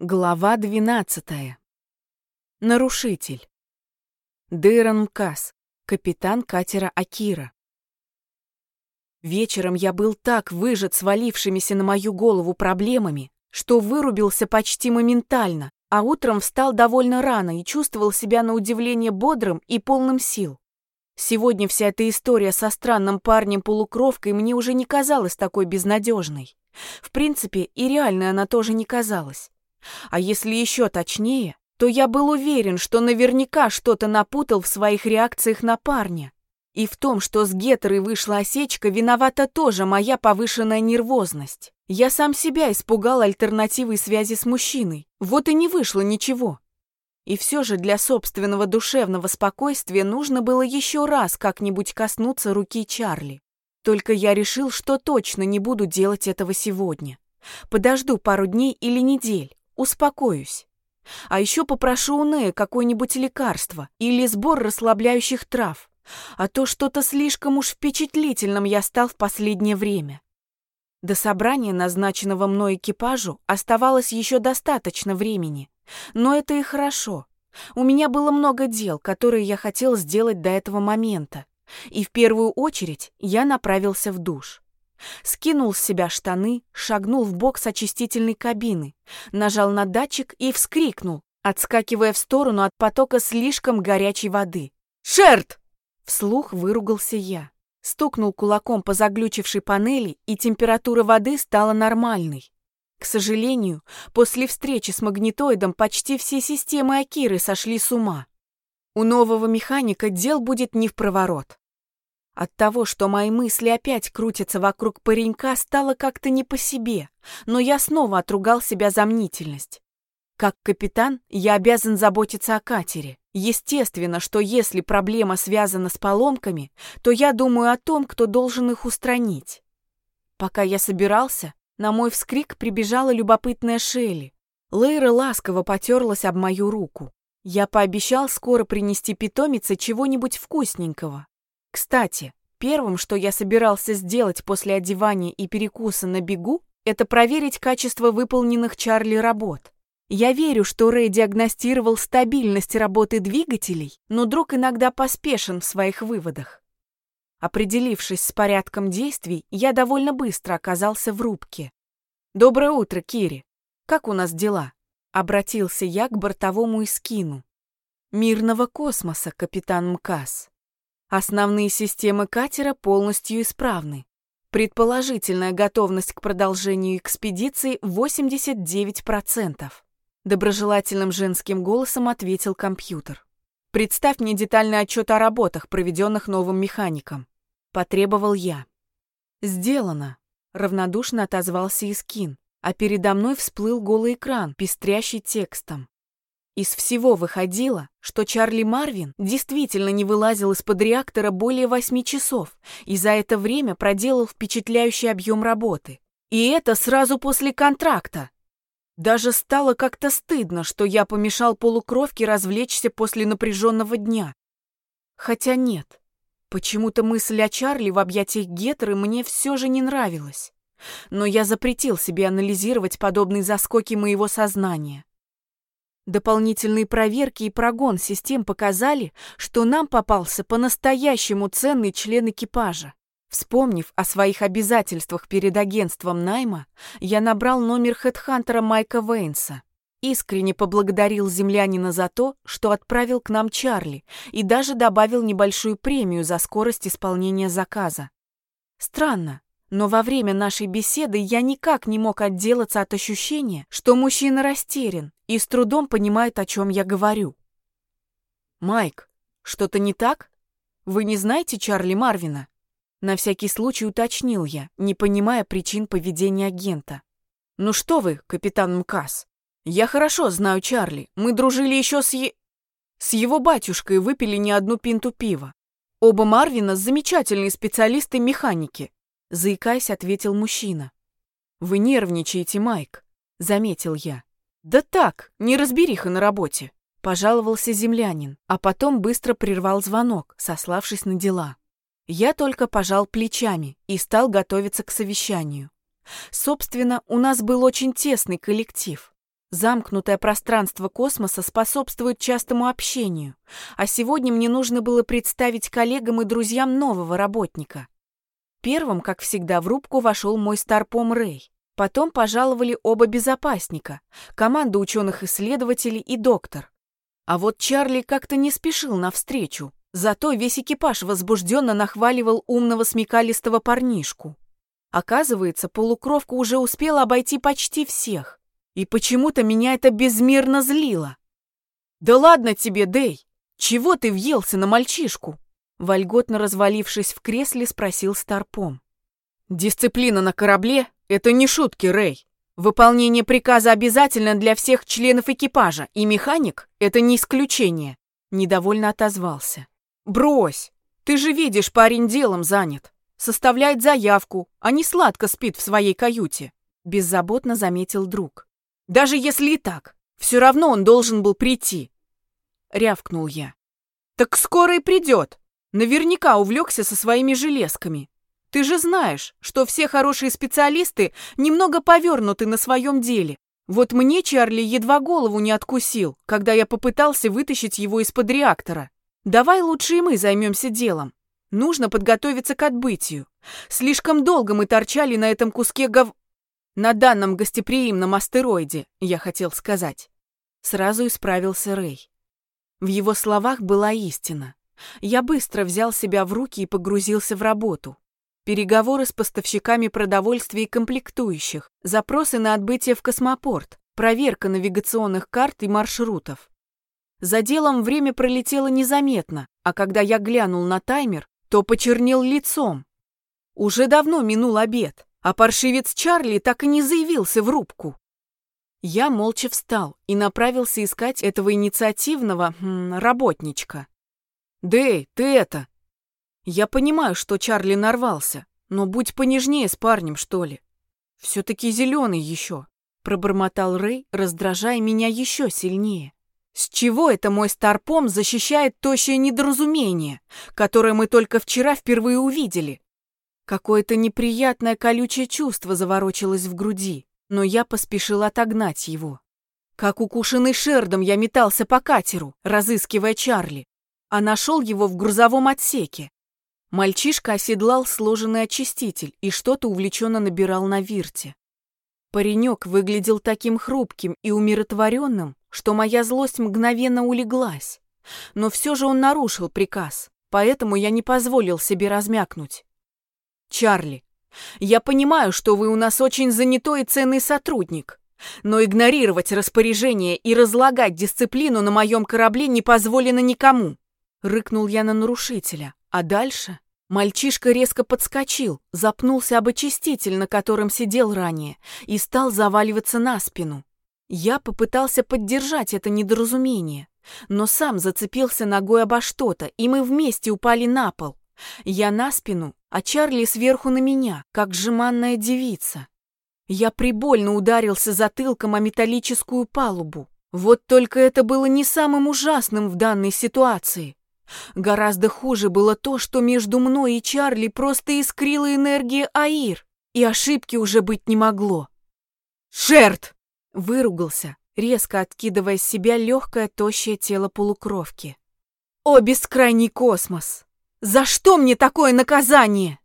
Глава 12. Нарушитель. Дейрон Мкас, капитан катера Акира. Вечером я был так выжат свалившимися на мою голову проблемами, что вырубился почти моментально, а утром встал довольно рано и чувствовал себя на удивление бодрым и полным сил. Сегодня вся эта история со странным парнем-полукровкой мне уже не казалась такой безнадежной. В принципе, и реальной она тоже не казалась. А если еще точнее, то я был уверен, что наверняка что-то напутал в своих реакциях на парня. И в том, что с гетерой вышла осечка, виновата тоже моя повышенная нервозность. Я сам себя испугал альтернативой связи с мужчиной. Вот и не вышло ничего. И все же для собственного душевного спокойствия нужно было еще раз как-нибудь коснуться руки Чарли. Только я решил, что точно не буду делать этого сегодня. Подожду пару дней или недель, успокоюсь. А еще попрошу у Нея какое-нибудь лекарство или сбор расслабляющих трав, а то что-то слишком уж впечатлительным я стал в последнее время. До собрания, назначенного мной экипажу, оставалось еще достаточно времени, но это и хорошо. У меня было много дел, которые я хотел сделать до этого момента, и в первую очередь я направился в душ. Скинул с себя штаны, шагнул в бок с очистительной кабины, нажал на датчик и вскрикнул, отскакивая в сторону от потока слишком горячей воды. «Шерт!» Вслух выругался я. Стукнул кулаком по заглючившей панели, и температура воды стала нормальной. К сожалению, после встречи с магнитоидом почти все системы Акиры сошли с ума. У нового механика дел будет не в проворот. От того, что мои мысли опять крутятся вокруг паренька, стало как-то не по себе, но я снова отругал себя за мнительность. Как капитан, я обязан заботиться о катере. Естественно, что если проблема связана с поломками, то я думаю о том, кто должен их устранить. Пока я собирался, на мой вскрик прибежала любопытная Шелли. Лейра ласково потерлась об мою руку. Я пообещал скоро принести питомице чего-нибудь вкусненького. Кстати, первым, что я собирался сделать после одевания и перекуса на бегу, это проверить качество выполненных Чарли работ. Я верю, что Рэй диагностировал стабильность работы двигателей, но друг иногда поспешен в своих выводах. Определившись с порядком действий, я довольно быстро оказался в рубке. «Доброе утро, Кири. Как у нас дела?» Обратился я к бортовому эскину. «Мирного космоса, капитан МКАС». Основные системы катера полностью исправны. Предположительная готовность к продолжению экспедиции 89%. Доброжелательным женским голосом ответил компьютер. «Представь мне детальный отчет о работах, проведенных новым механиком». Потребовал я. «Сделано», — равнодушно отозвался Искин, а передо мной всплыл голый экран, пестрящий текстом. Из всего выходило, что Чарли Марвин действительно не вылазил из-под реактора более восьми часов и за это время проделал впечатляющий объем работы. И это сразу после контракта. Даже стало как-то стыдно, что я помешал полукровке развлечься после напряженного дня. Хотя нет, почему-то мысль о Чарли в объятиях Гетеры мне все же не нравилась. Но я запретил себе анализировать подобные заскоки моего сознания. Дополнительные проверки и прогон систем показали, что нам попался по-настоящему ценный член экипажа. Вспомнив о своих обязательствах перед агентством найма, я набрал номер хедхантера Майка Вейнса. Искренне поблагодарил землянина за то, что отправил к нам Чарли и даже добавил небольшую премию за скорость исполнения заказа. Странно, но во время нашей беседы я никак не мог отделаться от ощущения, что мужчина растерян и с трудом понимает, о чем я говорю. «Майк, что-то не так? Вы не знаете Чарли Марвина?» На всякий случай уточнил я, не понимая причин поведения агента. «Ну что вы, капитан МКАС? Я хорошо знаю Чарли. Мы дружили еще с е... С его батюшкой выпили не одну пинту пива. Оба Марвина замечательные специалисты-механики заикаясь, ответил мужчина. Вы нервничаете, Майк, заметил я. Да так, неразбериха на работе, пожаловался землянин, а потом быстро прервал звонок, сославшись на дела. Я только пожал плечами и стал готовиться к совещанию. Собственно, у нас был очень тесный коллектив. Замкнутое пространство космоса способствует частому общению, а сегодня мне нужно было представить коллегам и друзьям нового работника. Первым, как всегда, в рубку вошел мой старпом Рэй. Потом пожаловали оба безопасника, команда ученых-исследователей и доктор. А вот Чарли как-то не спешил навстречу, зато весь экипаж возбужденно нахваливал умного смекалистого парнишку. Оказывается, полукровка уже успела обойти почти всех, и почему-то меня это безмерно злило. «Да ладно тебе, Дэй! Чего ты въелся на мальчишку?» Вольготно развалившись в кресле, спросил Старпом. «Дисциплина на корабле — это не шутки, Рэй. Выполнение приказа обязательно для всех членов экипажа, и механик — это не исключение», — недовольно отозвался. «Брось! Ты же видишь, парень делом занят. Составляет заявку, а не сладко спит в своей каюте», — беззаботно заметил друг. «Даже если и так, все равно он должен был прийти», — рявкнул я. «Так скоро и придет. Наверняка увлекся со своими железками. Ты же знаешь, что все хорошие специалисты немного повернуты на своем деле. Вот мне Чарли едва голову не откусил, когда я попытался вытащить его из-под реактора. Давай лучше и мы займемся делом. Нужно подготовиться к отбытию. Слишком долго мы торчали на этом куске гов... На данном гостеприимном астероиде, я хотел сказать. Сразу исправился Рэй. В его словах была истина. Я быстро взял себя в руки и погрузился в работу. Переговоры с поставщиками продовольствия и комплектующих, запросы на отбытие в космопорт, проверка навигационных карт и маршрутов. За делом время пролетело незаметно, а когда я глянул на таймер, то почернел лицом. Уже давно минул обед, а паршивец Чарли так и не заявился в рубку. Я молча встал и направился искать этого инициативного работничка. «Дэй, ты это...» «Я понимаю, что Чарли нарвался, но будь понежнее с парнем, что ли. Все-таки зеленый еще», — пробормотал Рэй, раздражая меня еще сильнее. «С чего это мой старпом защищает тощее недоразумение, которое мы только вчера впервые увидели?» Какое-то неприятное колючее чувство заворочилось в груди, но я поспешил отогнать его. Как укушенный шердом я метался по катеру, разыскивая Чарли, а нашел его в грузовом отсеке. Мальчишка оседлал сложенный очиститель и что-то увлеченно набирал на вирте. Паренек выглядел таким хрупким и умиротворенным, что моя злость мгновенно улеглась. Но все же он нарушил приказ, поэтому я не позволил себе размякнуть. «Чарли, я понимаю, что вы у нас очень занятой и ценный сотрудник, но игнорировать распоряжение и разлагать дисциплину на моем корабле не позволено никому. Рыкнул я на нарушителя, а дальше... Мальчишка резко подскочил, запнулся об очиститель, на котором сидел ранее, и стал заваливаться на спину. Я попытался поддержать это недоразумение, но сам зацепился ногой обо что-то, и мы вместе упали на пол. Я на спину, а Чарли сверху на меня, как жеманная девица. Я прибольно ударился затылком о металлическую палубу. Вот только это было не самым ужасным в данной ситуации. Гораздо хуже было то, что между мной и Чарли просто искрила энергия Аир, и ошибки уже быть не могло. «Шерт!» — выругался, резко откидывая с себя легкое тощее тело полукровки. «О, бескрайний космос! За что мне такое наказание?»